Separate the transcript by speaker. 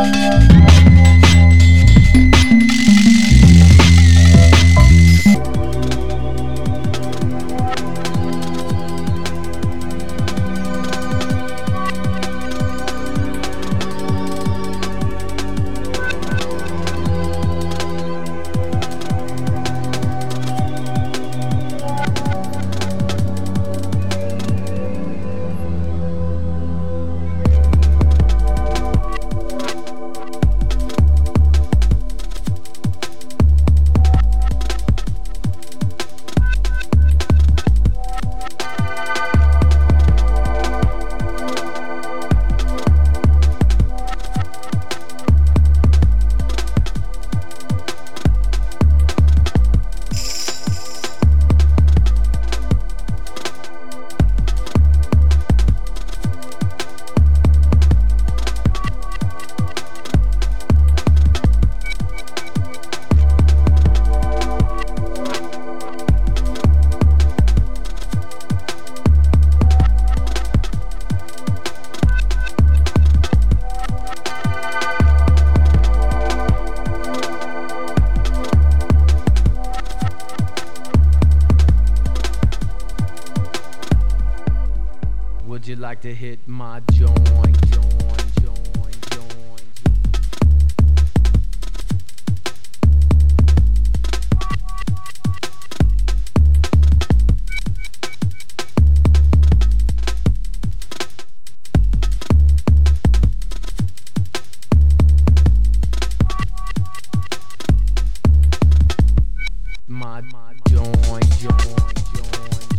Speaker 1: Música Would you like to hit my joint? joint? my joint, joint, joint.